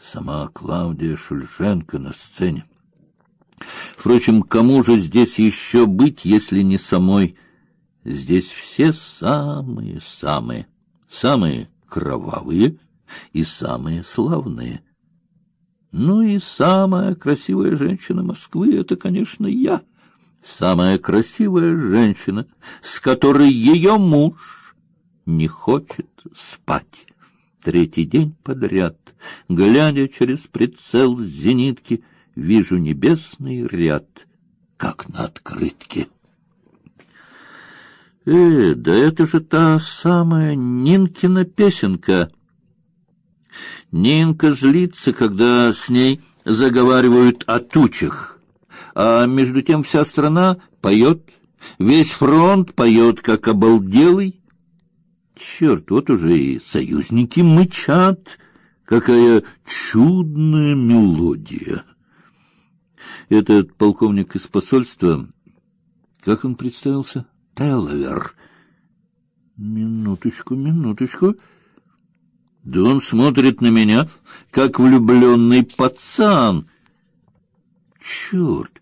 Сама Клавдия Шульженко на сцене. Впрочем, кому же здесь еще быть, если не самой? Здесь все самые-самые, самые кровавые и самые славные. Ну и самая красивая женщина Москвы — это, конечно, я. Самая красивая женщина, с которой ее муж не хочет спать. Третий день подряд, глядя через прицел зенитки, вижу небесный ряд, как на открытке. Э, да это же та самая Нинкина песенка. Нинка злится, когда с ней заговаривают о тучах, а между тем вся страна поет, весь фронт поет, как обалделый. Черт, вот уже и союзники мычат. Какая чудная мелодия! Этот полковник из посольства, как он представился? Телвер. Минуточку, минуточку. Да он смотрит на меня, как влюбленный пацан. Черт!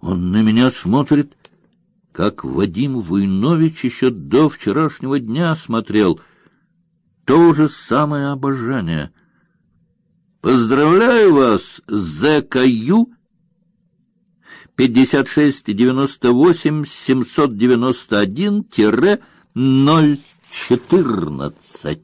Он на меня смотрит, как Вадим Войнович еще до вчерашнего дня смотрел. То же самое обожание. Поздравляю вас, ЗКЮ 56-98-791-014.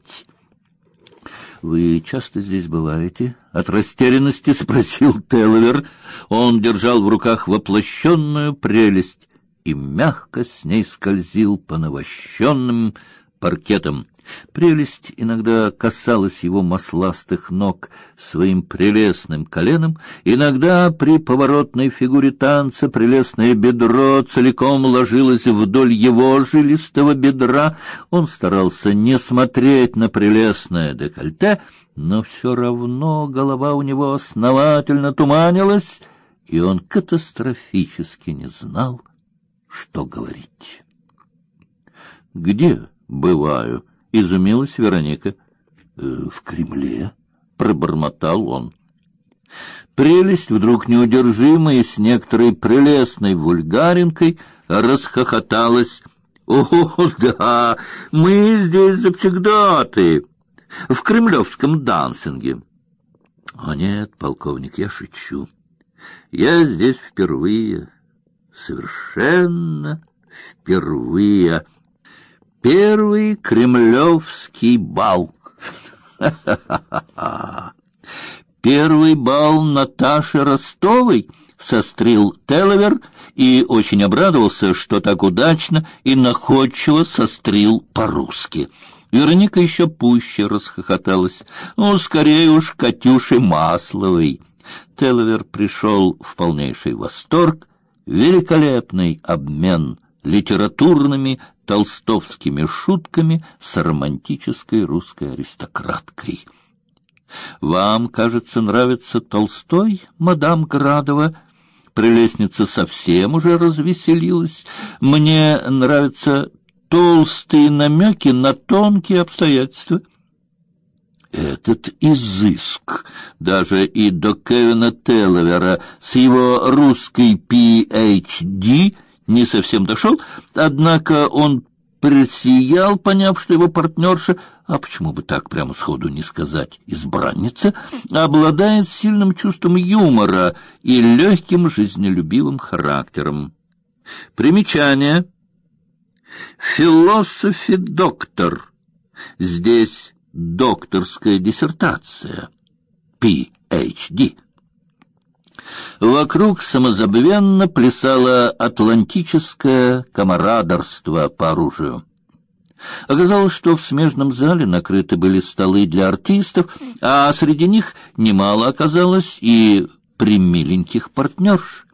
Вы часто здесь бываете? От растерянности спросил Телвер. Он держал в руках воплощенную прелесть и мягко с ней скользил по навощенным паркетам. Прелесть иногда касалась его масластых ног своим прелестным коленом, иногда при поворотной фигуре танца прелестное бедро целиком ложилось вдоль его жилистого бедра. Он старался не смотреть на прелестное декольте, но все равно голова у него основательно туманилась, и он катастрофически не знал, что говорить. «Где бываю?» Изумилась Вероника. «Э, в Кремле, пробормотал он. Прелесть вдруг неудержимая с некоторой прелестной вульгаринкой расхохоталась. О, да, мы здесь завсегдаты в кремлевском дансинге. О нет, полковник, я шучу. Я здесь впервые, совершенно впервые. Первый кремлевский бал. Первый бал Наташи Ростовой, сострил Теловер и очень обрадовался, что так удачно и находчиво сострил по-русски. Вероника еще пуще расхохоталась. Ну, скорее уж Катюши Масловой. Теловер пришел в полнейший восторг. Великолепный обмен литературными толстовскими шутками с романтической русской аристократкой. Вам, кажется, нравится Толстой, мадам Градова? Прелестница совсем уже развеселилась. Мне нравятся толстые намеки на тонкие обстоятельства. Этот изыск даже и до Кевина Телловера с его русской PhD не совсем дошел, однако он просиял, поняв, что его партнерша, а почему бы так прямо сходу не сказать, избранница, обладает сильным чувством юмора и легким жизнелюбивым характером. Примечание. Философи-доктор. Здесь докторская диссертация. PhD. Вокруг самозабвенно плясало атлантическое камарадерство по оружию. Оказалось, что в смежном зале накрыты были столы для артистов, а среди них немало оказалось и примиленьких партнерш.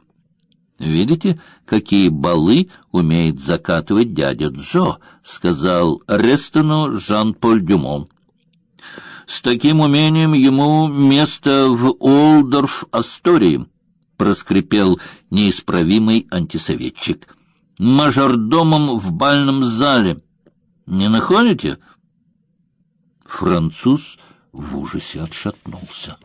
Видите, какие балы умеет закатывать дядя Джо, сказал Рестону Жан-Поль Дюмон. С таким умением ему место в Олдорф-Астории, проскрипел неисправимый антисоветчик. Мажордомом в бальном зале. Не находите? Француз в ужасе отшатнулся.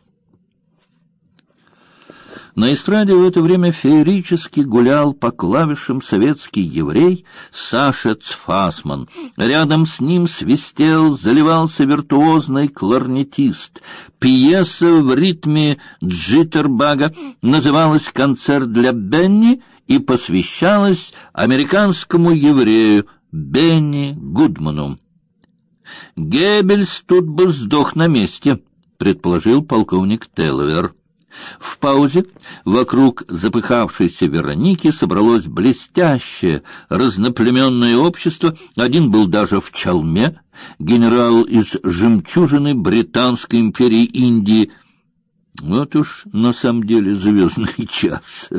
На эстраде в это время феерически гулял по клавишам советский еврей Саша Цфасман. Рядом с ним свистел, заливался виртуозный кларнетист. Пьеса в ритме джиттербага называлась «Концерт для Бенни» и посвящалась американскому еврею Бенни Гудману. Геббельс тут бы сдох на месте, предположил полковник Телвер. В паузе вокруг запыхавшейся Вероники собралось блестящее разноплеменное общество. Один был даже в чалме, генерал из жемчужины Британской империи Индии. Вот уж на самом деле звездный час.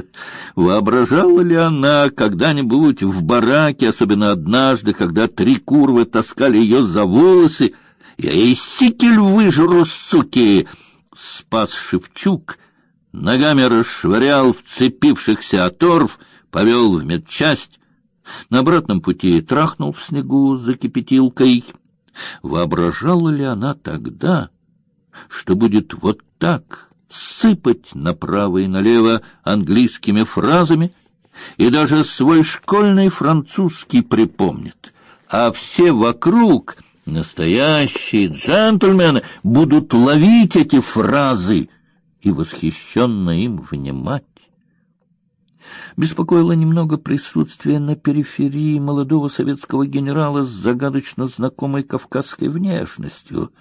Воображала ли она когда-нибудь в бараке, особенно однажды, когда три курвы таскали ее за волосы, я ей стикель выжру, суки! Спас Шевчук ногами расшвырял вцепившихся оторв, повел в медчасть, на обратном пути трахнул в снегу за кипятилкой. Воображала ли она тогда, что будет вот так сыпать направо и налево английскими фразами, и даже свой школьный французский припомнит, а все вокруг, настоящие джентльмены, будут ловить эти фразы и восхищенно им внимать. Беспокоило немного присутствие на периферии молодого советского генерала с загадочно знакомой кавказской внешностью.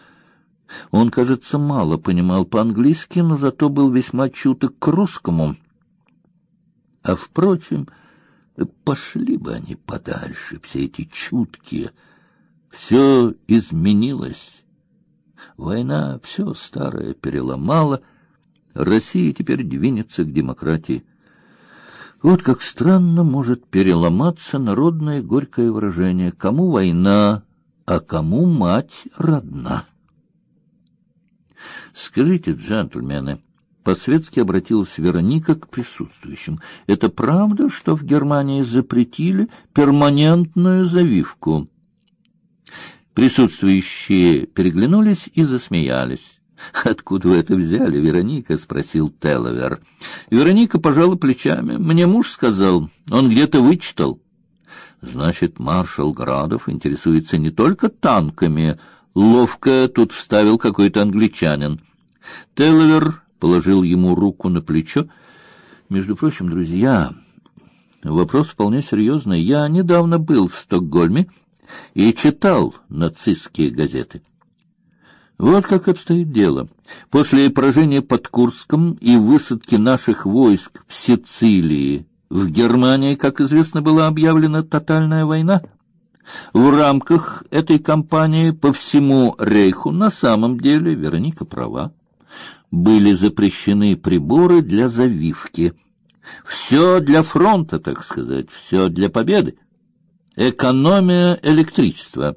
Он, кажется, мало понимал по-английски, но зато был весьма чуток к русскому. А, впрочем, пошли бы они подальше, все эти чуткие. Все изменилось. Война все старое переломала — Россия теперь двинется к демократии. Вот как странно может переломаться народное горькое выражение: кому война, а кому мать родна. Скажите, джентльмены, по-светски обратилась Вероника к присутствующим. Это правда, что в Германии запретили перманентную завивку? Присутствующие переглянулись и засмеялись. Откуда вы это взяли, Вероника? спросил Теловер. Вероника пожала плечами. Мне муж сказал, он где-то вычитал. Значит, маршал Градов интересуется не только танками. Ловко тут вставил какой-то англичанин. Теловер положил ему руку на плечо. Между прочим, друзья, вопрос вполне серьезный. Я недавно был в Стокгольме и читал нацистские газеты. Вот как обстоит дело. После поражения под Курском и высадки наших войск в Сицилии в Германии, как известно, была объявлена тотальная война. В рамках этой кампании по всему рейху на самом деле Вероника права. Были запрещены приборы для завивки. Все для фронта, так сказать, все для победы. Экономия электричества.